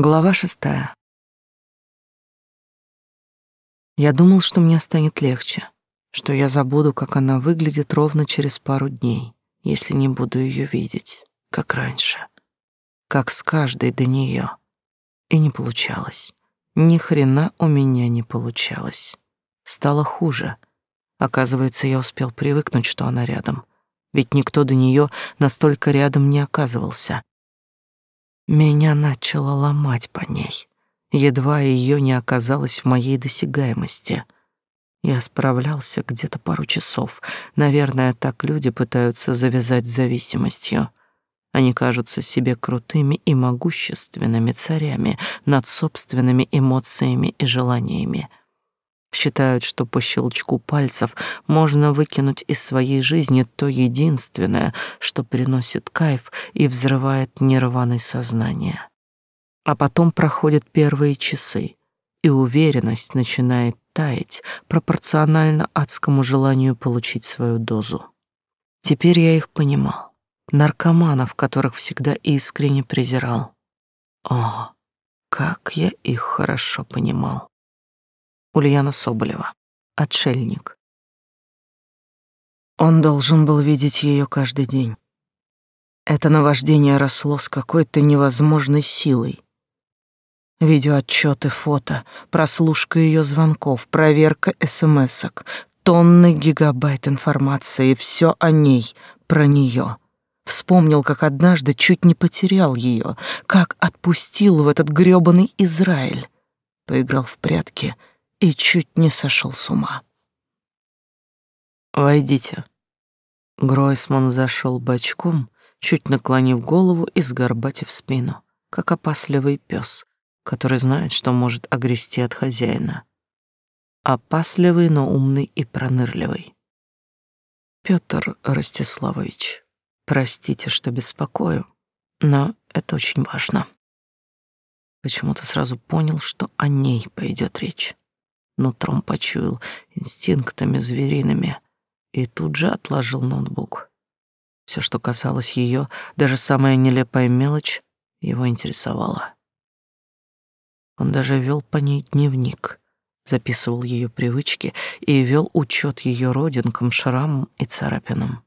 Глава шестая. Я думал, что мне станет легче, что я забуду, как она выглядит ровно через пару дней, если не буду ее видеть, как раньше, как с каждой до нее. И не получалось. Ни хрена у меня не получалось. Стало хуже. Оказывается, я успел привыкнуть, что она рядом. Ведь никто до нее настолько рядом не оказывался. Меня начало ломать по ней. Едва ее не оказалось в моей досягаемости. Я справлялся где-то пару часов. Наверное, так люди пытаются завязать зависимостью. Они кажутся себе крутыми и могущественными царями над собственными эмоциями и желаниями. Считают, что по щелчку пальцев можно выкинуть из своей жизни то единственное, что приносит кайф и взрывает нирваной сознание. А потом проходят первые часы, и уверенность начинает таять пропорционально адскому желанию получить свою дозу. Теперь я их понимал. Наркоманов, которых всегда искренне презирал. О, как я их хорошо понимал. Ульяна Соболева. Отшельник. Он должен был видеть ее каждый день. Это наваждение росло с какой-то невозможной силой. Видеоотчеты, фото, прослушка ее звонков, проверка смс-ок, тонны гигабайт информации, все о ней, про нее. Вспомнил, как однажды чуть не потерял ее, как отпустил в этот грёбаный Израиль. Поиграл в прятки — и чуть не сошел с ума. «Войдите». Гройсман зашел бочком, чуть наклонив голову и сгорбатив спину, как опасливый пес, который знает, что может огрести от хозяина. Опасливый, но умный и пронырливый. Петр Ростиславович, простите, что беспокою, но это очень важно. Почему-то сразу понял, что о ней пойдет речь нутром почуял, инстинктами звериными, и тут же отложил ноутбук. Все, что касалось ее, даже самая нелепая мелочь, его интересовала. Он даже вел по ней дневник, записывал ее привычки и вел учет ее родинкам, шрамам и царапинам.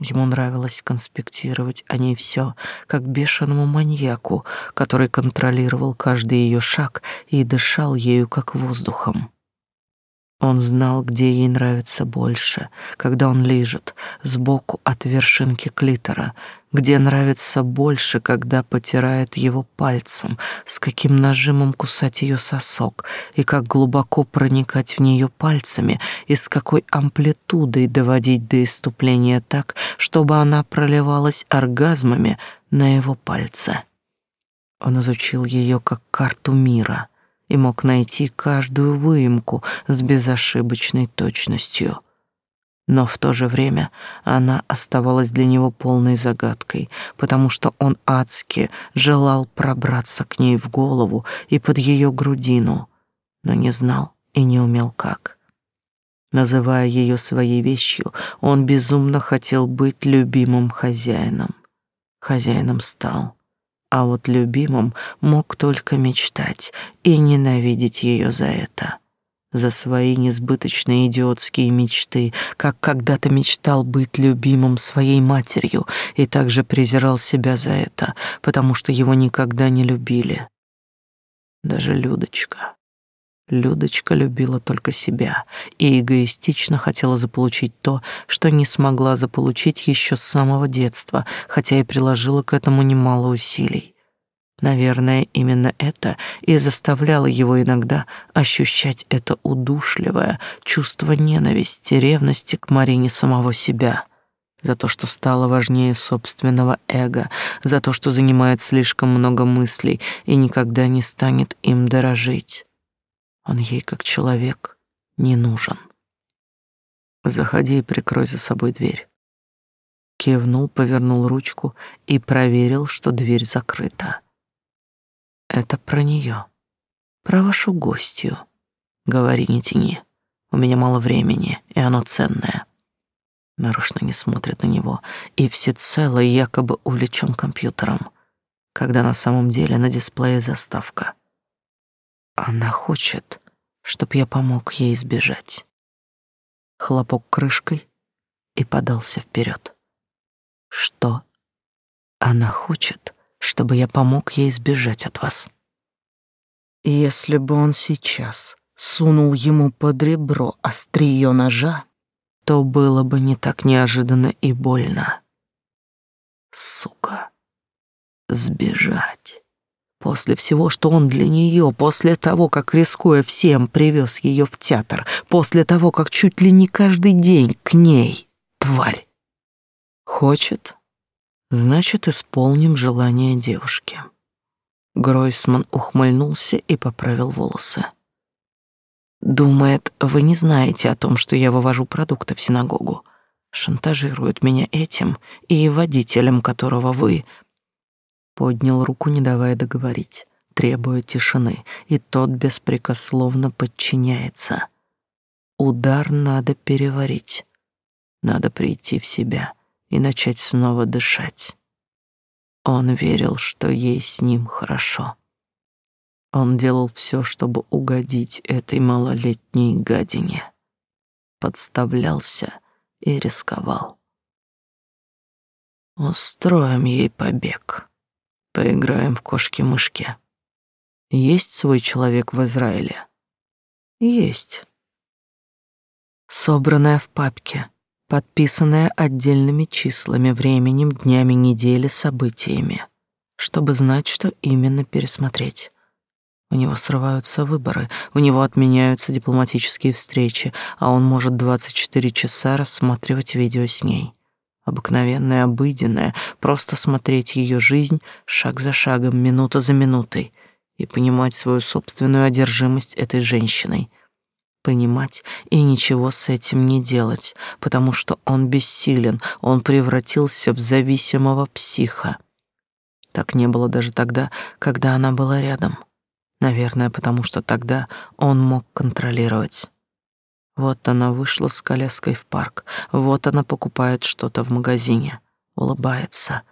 Ему нравилось конспектировать о ней все, как бешеному маньяку, который контролировал каждый ее шаг и дышал ею как воздухом. Он знал, где ей нравится больше, когда он лежит сбоку от вершинки клитора, где нравится больше, когда потирает его пальцем, с каким нажимом кусать ее сосок, и как глубоко проникать в нее пальцами, и с какой амплитудой доводить до иступления так, чтобы она проливалась оргазмами на его пальце. Он изучил ее как карту мира — и мог найти каждую выемку с безошибочной точностью. Но в то же время она оставалась для него полной загадкой, потому что он адски желал пробраться к ней в голову и под ее грудину, но не знал и не умел как. Называя ее своей вещью, он безумно хотел быть любимым хозяином. Хозяином стал а вот любимым мог только мечтать и ненавидеть ее за это. За свои несбыточные идиотские мечты, как когда-то мечтал быть любимым своей матерью и также презирал себя за это, потому что его никогда не любили. Даже Людочка. Людочка любила только себя и эгоистично хотела заполучить то, что не смогла заполучить еще с самого детства, хотя и приложила к этому немало усилий. Наверное, именно это и заставляло его иногда ощущать это удушливое чувство ненависти, ревности к Марине самого себя за то, что стало важнее собственного эго, за то, что занимает слишком много мыслей и никогда не станет им дорожить. Он ей как человек не нужен. Заходи и прикрой за собой дверь. Кивнул, повернул ручку и проверил, что дверь закрыта. Это про нее, про вашу гостью. Говори, не тяни. У меня мало времени, и оно ценное. Нарочно не смотрит на него и всецело якобы увлечен компьютером. когда на самом деле на дисплее заставка. Она хочет, чтоб я помог ей избежать. Хлопок крышкой и подался вперед. Что? Она хочет, чтобы я помог ей избежать от вас. Если бы он сейчас сунул ему под ребро острие ножа, то было бы не так неожиданно и больно. Сука. Сбежать. После всего, что он для нее, после того, как, рискуя всем, привез ее в театр, после того, как чуть ли не каждый день к ней, тварь. Хочет? Значит, исполним желание девушки. Гройсман ухмыльнулся и поправил волосы. Думает, вы не знаете о том, что я вывожу продукты в синагогу. Шантажирует меня этим и водителем, которого вы поднял руку, не давая договорить, требуя тишины, и тот беспрекословно подчиняется. Удар надо переварить. Надо прийти в себя и начать снова дышать. Он верил, что ей с ним хорошо. Он делал все, чтобы угодить этой малолетней гадине. Подставлялся и рисковал. Устроим ей побег. Поиграем в кошки-мышки. Есть свой человек в Израиле? Есть. Собранная в папке, подписанная отдельными числами, временем, днями, недели, событиями, чтобы знать, что именно пересмотреть. У него срываются выборы, у него отменяются дипломатические встречи, а он может 24 часа рассматривать видео с ней. Обыкновенное, обыденное, просто смотреть ее жизнь шаг за шагом, минута за минутой и понимать свою собственную одержимость этой женщиной. Понимать и ничего с этим не делать, потому что он бессилен, он превратился в зависимого психа. Так не было даже тогда, когда она была рядом. Наверное, потому что тогда он мог контролировать. Вот она вышла с коляской в парк. Вот она покупает что-то в магазине. Улыбается.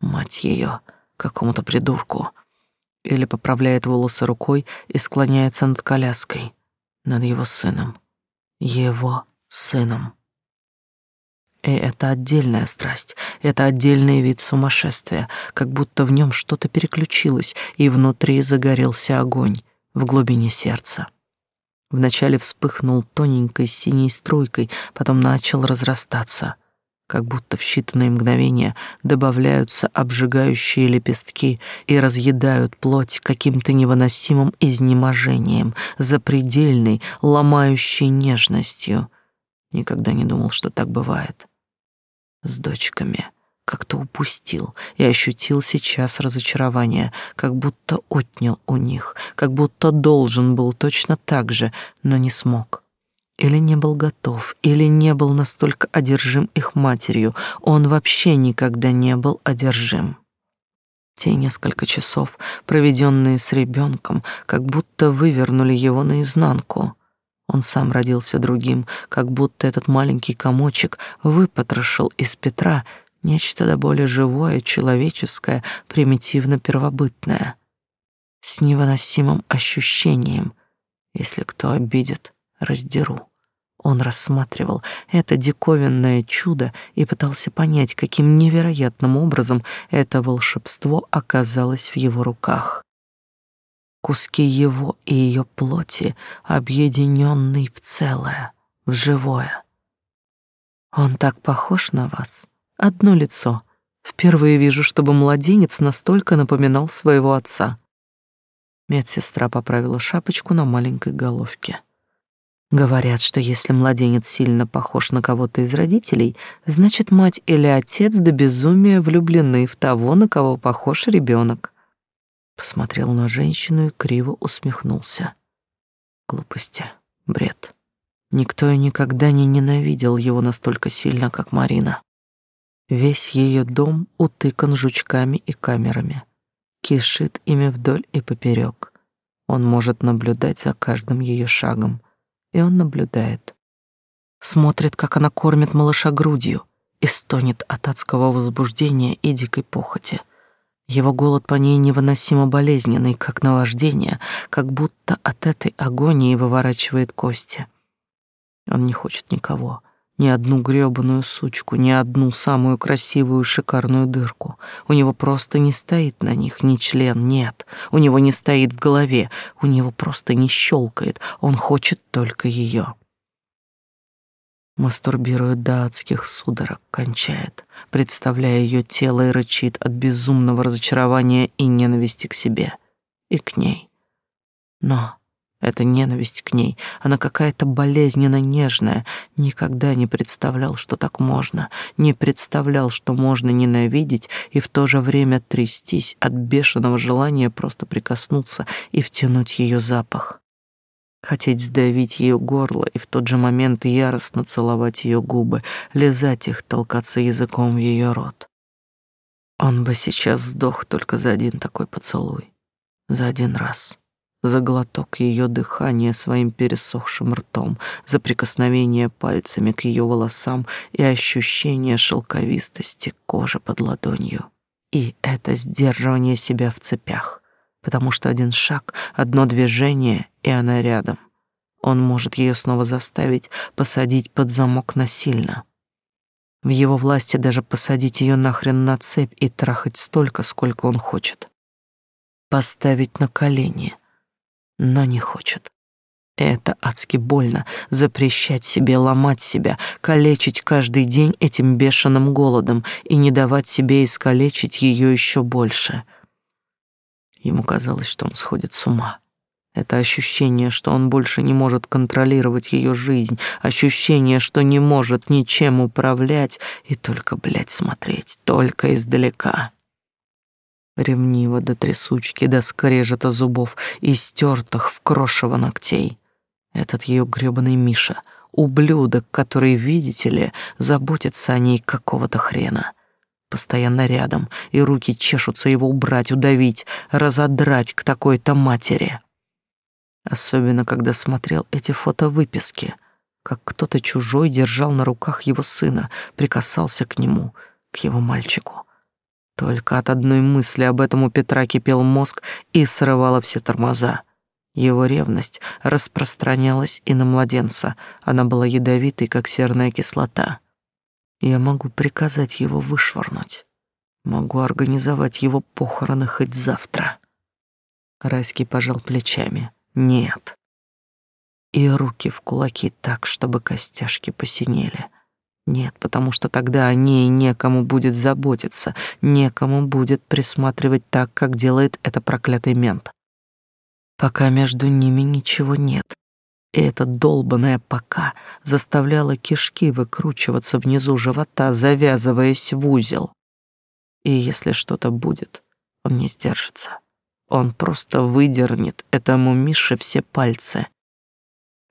Мать ее, какому-то придурку. Или поправляет волосы рукой и склоняется над коляской. Над его сыном. Его сыном. И это отдельная страсть, это отдельный вид сумасшествия, как будто в нем что-то переключилось, и внутри загорелся огонь в глубине сердца. Вначале вспыхнул тоненькой синей струйкой, потом начал разрастаться, как будто в считанные мгновения добавляются обжигающие лепестки и разъедают плоть каким-то невыносимым изнеможением, запредельной, ломающей нежностью. Никогда не думал, что так бывает с дочками. Как-то упустил и ощутил сейчас разочарование, как будто отнял у них, как будто должен был точно так же, но не смог. Или не был готов, или не был настолько одержим их матерью. Он вообще никогда не был одержим. Те несколько часов, проведенные с ребенком, как будто вывернули его наизнанку. Он сам родился другим, как будто этот маленький комочек выпотрошил из Петра нечто до более живое, человеческое, примитивно-первобытное, с невыносимым ощущением «если кто обидит, раздеру». Он рассматривал это диковинное чудо и пытался понять, каким невероятным образом это волшебство оказалось в его руках куски его и ее плоти, объединенный в целое, в живое. Он так похож на вас. Одно лицо. Впервые вижу, чтобы младенец настолько напоминал своего отца. Медсестра поправила шапочку на маленькой головке. Говорят, что если младенец сильно похож на кого-то из родителей, значит, мать или отец до безумия влюблены в того, на кого похож ребенок. Посмотрел на женщину и криво усмехнулся. Глупости, бред. Никто и никогда не ненавидел его настолько сильно, как Марина. Весь ее дом утыкан жучками и камерами. Кишит ими вдоль и поперек. Он может наблюдать за каждым ее шагом. И он наблюдает. Смотрит, как она кормит малыша грудью и стонет от адского возбуждения и дикой похоти — Его голод по ней невыносимо болезненный, как наваждение, как будто от этой агонии выворачивает кости. Он не хочет никого, ни одну грёбаную сучку, ни одну самую красивую шикарную дырку. У него просто не стоит на них ни член, нет. У него не стоит в голове, у него просто не щелкает. Он хочет только ее. Мастурбирует до адских судорог, кончает, представляя ее тело и рычит от безумного разочарования и ненависти к себе и к ней. Но эта ненависть к ней, она какая-то болезненно нежная. Никогда не представлял, что так можно. Не представлял, что можно ненавидеть и в то же время трястись от бешеного желания просто прикоснуться и втянуть ее запах. Хотеть сдавить ее горло и в тот же момент яростно целовать ее губы, лизать их, толкаться языком в ее рот. Он бы сейчас сдох только за один такой поцелуй. За один раз за глоток ее дыхания своим пересохшим ртом, за прикосновение пальцами к ее волосам и ощущение шелковистости кожи под ладонью. И это сдерживание себя в цепях, потому что один шаг, одно движение, и она рядом. Он может ее снова заставить посадить под замок насильно. В его власти даже посадить ее нахрен на цепь и трахать столько, сколько он хочет. Поставить на колени — но не хочет. Это адски больно — запрещать себе ломать себя, калечить каждый день этим бешеным голодом и не давать себе искалечить ее еще больше. Ему казалось, что он сходит с ума. Это ощущение, что он больше не может контролировать ее жизнь, ощущение, что не может ничем управлять и только, блядь, смотреть, только издалека ревниво до трясучки, до скрежета зубов и стертых в крошево ногтей. Этот ее грёбаный Миша, ублюдок, который, видите ли, заботится о ней какого-то хрена. Постоянно рядом, и руки чешутся его убрать, удавить, разодрать к такой-то матери. Особенно, когда смотрел эти фотовыписки, как кто-то чужой держал на руках его сына, прикасался к нему, к его мальчику. Только от одной мысли об этом у Петра кипел мозг и срывала все тормоза. Его ревность распространялась и на младенца. Она была ядовитой, как серная кислота. Я могу приказать его вышвырнуть. Могу организовать его похороны хоть завтра. Райский пожал плечами. Нет. И руки в кулаки так, чтобы костяшки посинели. Нет, потому что тогда о ней некому будет заботиться, некому будет присматривать так, как делает это проклятый мент. Пока между ними ничего нет. И эта долбаная «пока» заставляла кишки выкручиваться внизу живота, завязываясь в узел. И если что-то будет, он не сдержится. Он просто выдернет этому Мише все пальцы.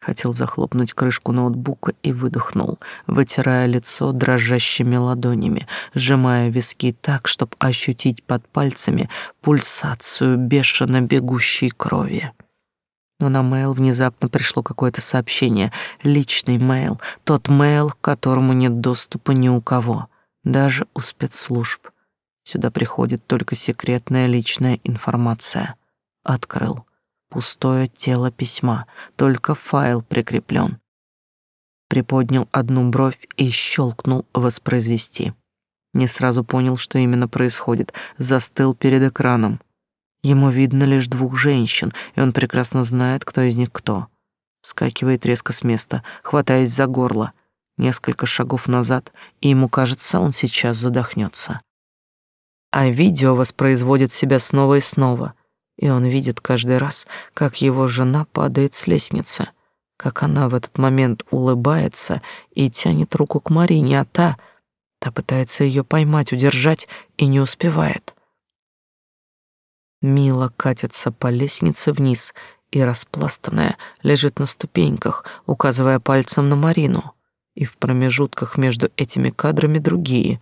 Хотел захлопнуть крышку ноутбука и выдохнул, вытирая лицо дрожащими ладонями, сжимая виски так, чтобы ощутить под пальцами пульсацию бешено бегущей крови. Но на мейл внезапно пришло какое-то сообщение, личный мейл, тот мейл, к которому нет доступа ни у кого, даже у спецслужб. Сюда приходит только секретная личная информация. Открыл пустое тело письма, только файл прикреплен. Приподнял одну бровь и щелкнул «Воспроизвести». Не сразу понял, что именно происходит, застыл перед экраном. Ему видно лишь двух женщин, и он прекрасно знает, кто из них кто. Скакивает резко с места, хватаясь за горло. Несколько шагов назад, и ему кажется, он сейчас задохнется. А видео воспроизводит себя снова и снова — и он видит каждый раз, как его жена падает с лестницы, как она в этот момент улыбается и тянет руку к Марине, а та, та пытается ее поймать, удержать и не успевает. Мила катится по лестнице вниз и распластанная лежит на ступеньках, указывая пальцем на Марину, и в промежутках между этими кадрами другие.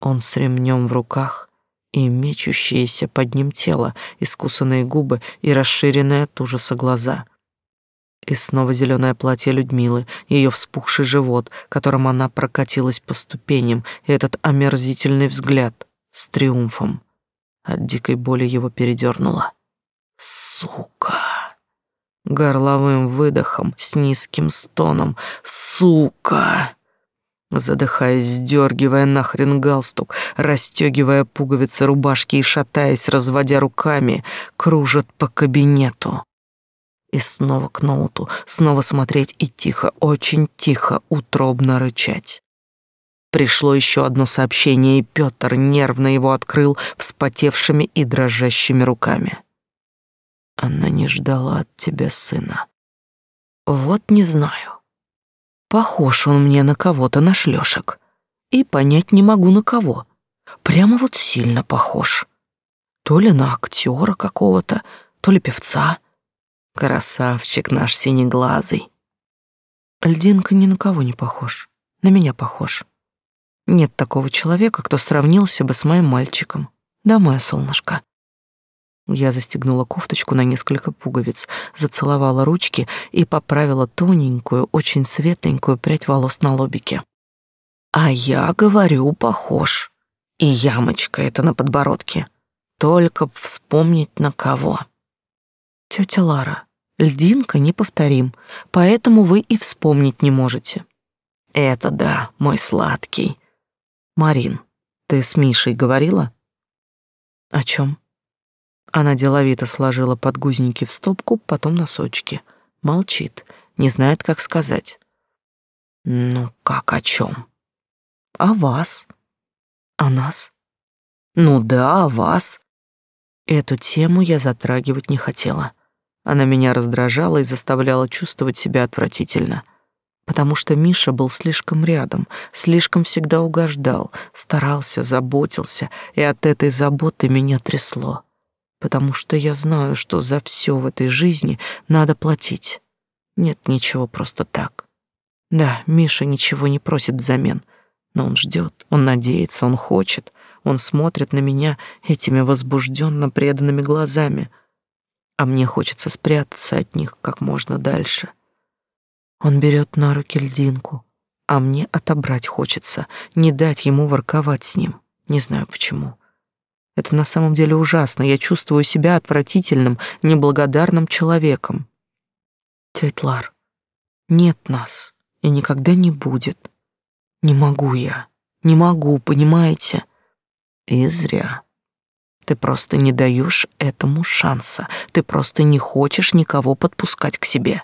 Он с ремнем в руках — и мечущееся под ним тело, искусанные губы и расширенные от ужаса глаза. И снова зеленое платье Людмилы, ее вспухший живот, которым она прокатилась по ступеням, и этот омерзительный взгляд с триумфом. От дикой боли его передернуло. Сука! Горловым выдохом, с низким стоном. Сука! Задыхаясь, сдергивая нахрен галстук, расстегивая пуговицы рубашки и шатаясь, разводя руками, кружит по кабинету. И снова к ноуту, снова смотреть и тихо, очень тихо, утробно рычать. Пришло еще одно сообщение, и Петр нервно его открыл вспотевшими и дрожащими руками. Она не ждала от тебя сына. Вот не знаю. Похож он мне на кого-то на шлёшек. И понять не могу на кого. Прямо вот сильно похож. То ли на актера какого-то, то ли певца. Красавчик наш синеглазый. Льдинка ни на кого не похож. На меня похож. Нет такого человека, кто сравнился бы с моим мальчиком. Да, мое солнышко. Я застегнула кофточку на несколько пуговиц, зацеловала ручки и поправила тоненькую, очень светленькую прядь волос на лобике. А я говорю, похож. И ямочка это на подбородке. Только вспомнить на кого. Тетя Лара, льдинка неповторим, поэтому вы и вспомнить не можете. Это да, мой сладкий. Марин, ты с Мишей говорила? О чем? Она деловито сложила подгузники в стопку, потом носочки. Молчит, не знает, как сказать. Ну, как о чем? О вас. О нас? Ну да, о вас. Эту тему я затрагивать не хотела. Она меня раздражала и заставляла чувствовать себя отвратительно. Потому что Миша был слишком рядом, слишком всегда угождал, старался, заботился, и от этой заботы меня трясло потому что я знаю, что за все в этой жизни надо платить. Нет ничего просто так. Да, Миша ничего не просит взамен, но он ждет, он надеется, он хочет, он смотрит на меня этими возбужденно преданными глазами, а мне хочется спрятаться от них как можно дальше. Он берет на руки льдинку, а мне отобрать хочется, не дать ему ворковать с ним. Не знаю почему. Это на самом деле ужасно. Я чувствую себя отвратительным, неблагодарным человеком. Тетя Лар, нет нас и никогда не будет. Не могу я. Не могу, понимаете? И зря. Ты просто не даешь этому шанса. Ты просто не хочешь никого подпускать к себе.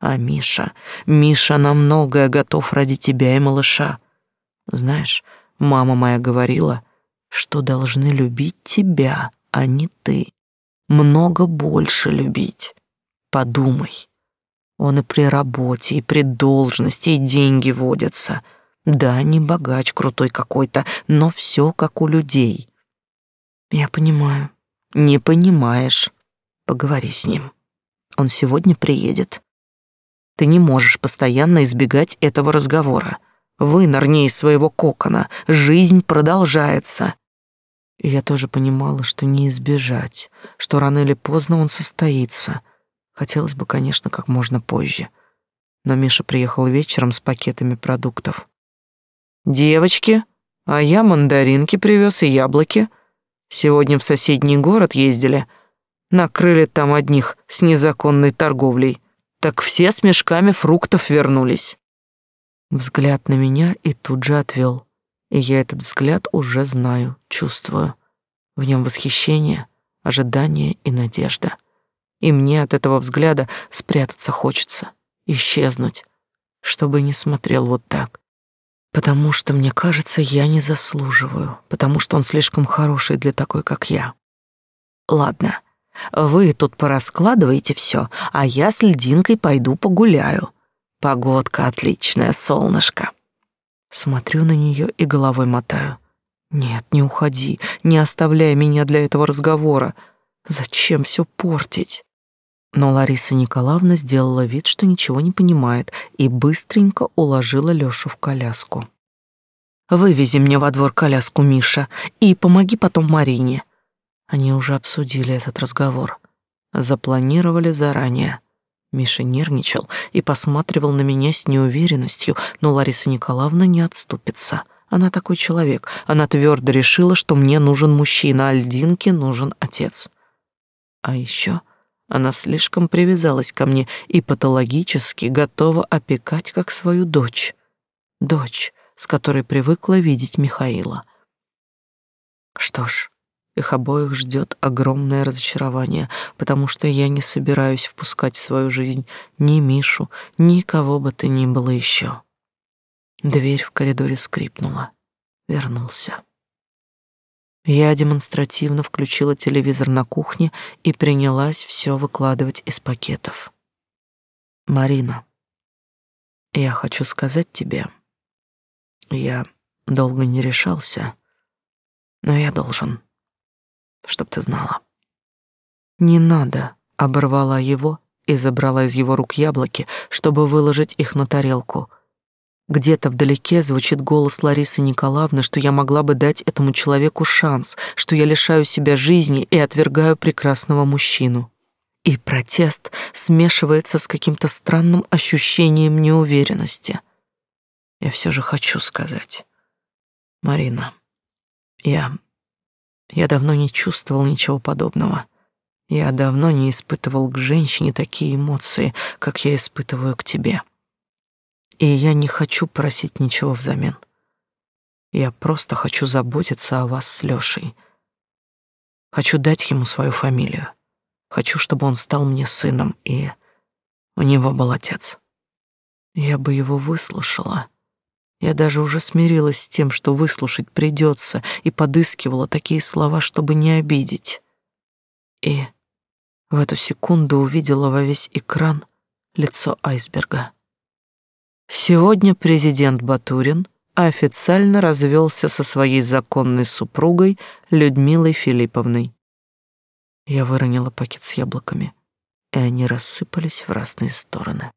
А Миша, Миша на многое готов ради тебя и малыша. Знаешь, мама моя говорила, что должны любить тебя, а не ты. Много больше любить. Подумай. Он и при работе, и при должности, и деньги водятся. Да, не богач крутой какой-то, но все как у людей. Я понимаю. Не понимаешь. Поговори с ним. Он сегодня приедет. Ты не можешь постоянно избегать этого разговора. Вынырни из своего кокона. Жизнь продолжается. И я тоже понимала, что не избежать, что рано или поздно он состоится. Хотелось бы, конечно, как можно позже. Но Миша приехал вечером с пакетами продуктов. «Девочки, а я мандаринки привез и яблоки. Сегодня в соседний город ездили. Накрыли там одних с незаконной торговлей. Так все с мешками фруктов вернулись». Взгляд на меня и тут же отвел. И я этот взгляд уже знаю, чувствую. В нем восхищение, ожидание и надежда. И мне от этого взгляда спрятаться хочется, исчезнуть, чтобы не смотрел вот так. Потому что, мне кажется, я не заслуживаю, потому что он слишком хороший для такой, как я. Ладно, вы тут пораскладываете все, а я с льдинкой пойду погуляю. Погодка отличная, солнышко. Смотрю на нее и головой мотаю. Нет, не уходи, не оставляй меня для этого разговора. Зачем все портить? Но Лариса Николаевна сделала вид, что ничего не понимает, и быстренько уложила Лёшу в коляску. «Вывези мне во двор коляску, Миша, и помоги потом Марине». Они уже обсудили этот разговор. Запланировали заранее. Миша нервничал и посматривал на меня с неуверенностью, но Лариса Николаевна не отступится. Она такой человек. Она твердо решила, что мне нужен мужчина, а Альдинке нужен отец. А еще она слишком привязалась ко мне и патологически готова опекать как свою дочь. Дочь, с которой привыкла видеть Михаила. Что ж, их обоих ждет огромное разочарование, потому что я не собираюсь впускать в свою жизнь ни Мишу, ни кого бы то ни было еще. Дверь в коридоре скрипнула. Вернулся. Я демонстративно включила телевизор на кухне и принялась все выкладывать из пакетов. Марина, я хочу сказать тебе, я долго не решался, но я должен, чтоб ты знала. Не надо, оборвала его и забрала из его рук яблоки, чтобы выложить их на тарелку — где-то вдалеке звучит голос Ларисы Николаевны, что я могла бы дать этому человеку шанс, что я лишаю себя жизни и отвергаю прекрасного мужчину. И протест смешивается с каким-то странным ощущением неуверенности. Я все же хочу сказать. Марина, я... Я давно не чувствовал ничего подобного. Я давно не испытывал к женщине такие эмоции, как я испытываю к тебе и я не хочу просить ничего взамен. Я просто хочу заботиться о вас с Лёшей. Хочу дать ему свою фамилию. Хочу, чтобы он стал мне сыном, и у него был отец. Я бы его выслушала. Я даже уже смирилась с тем, что выслушать придется, и подыскивала такие слова, чтобы не обидеть. И в эту секунду увидела во весь экран лицо айсберга. Сегодня президент Батурин официально развелся со своей законной супругой Людмилой Филипповной. Я выронила пакет с яблоками, и они рассыпались в разные стороны.